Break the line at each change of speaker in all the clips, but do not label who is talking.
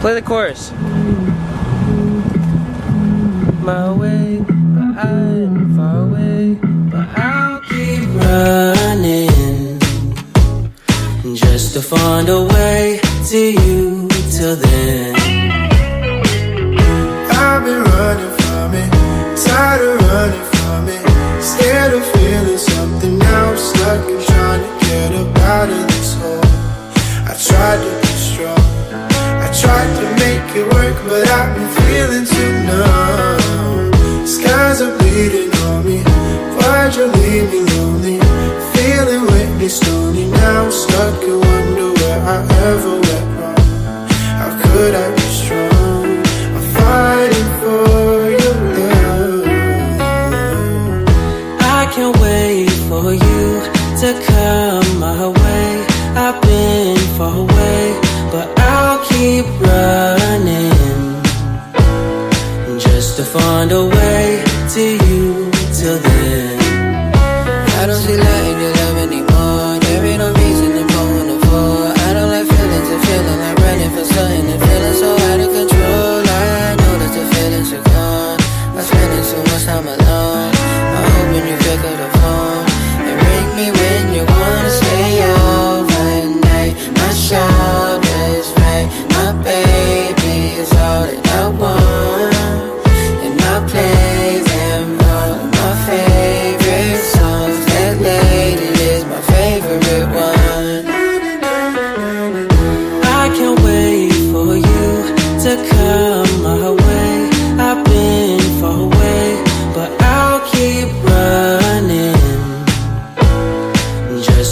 Play the chorus. My way, far away, but I'll keep running just to find a way to you till then.
I've been running from it, tired of running from it, scared of Stony now, stuck and wonder where I ever went wrong. How could I be strong? I'm fighting for your love.
I can't wait for you to come my way. I've been far away, but I'll keep running just to find a way to you till then.
I don't see light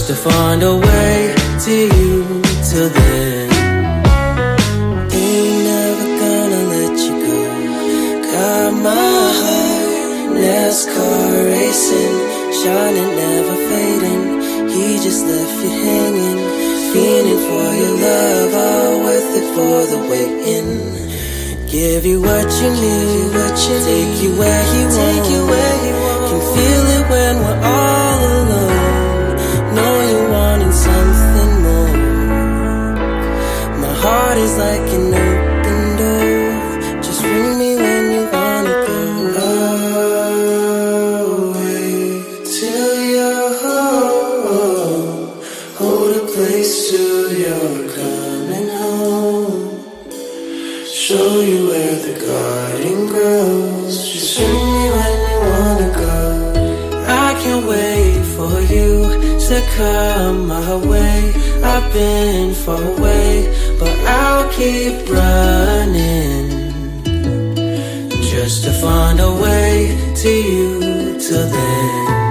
to
find a way to you till then. Ain't never gonna let you go. Got my heart, NASCAR racing, shining, never fading. He just left you hanging, feeling for your love, all worth it for the waiting. Give you what you need, what you take you where he take you where he wants. Can feel it when we're all heart is like an open door. Just ring me when you wanna go.
Wait till you're home. Hold a place till you're coming home. Show you where the garden grows. Just ring me when you wanna go.
I can't wait for you to come my way. I've been far away, but I'll keep running just to find a way to you till then.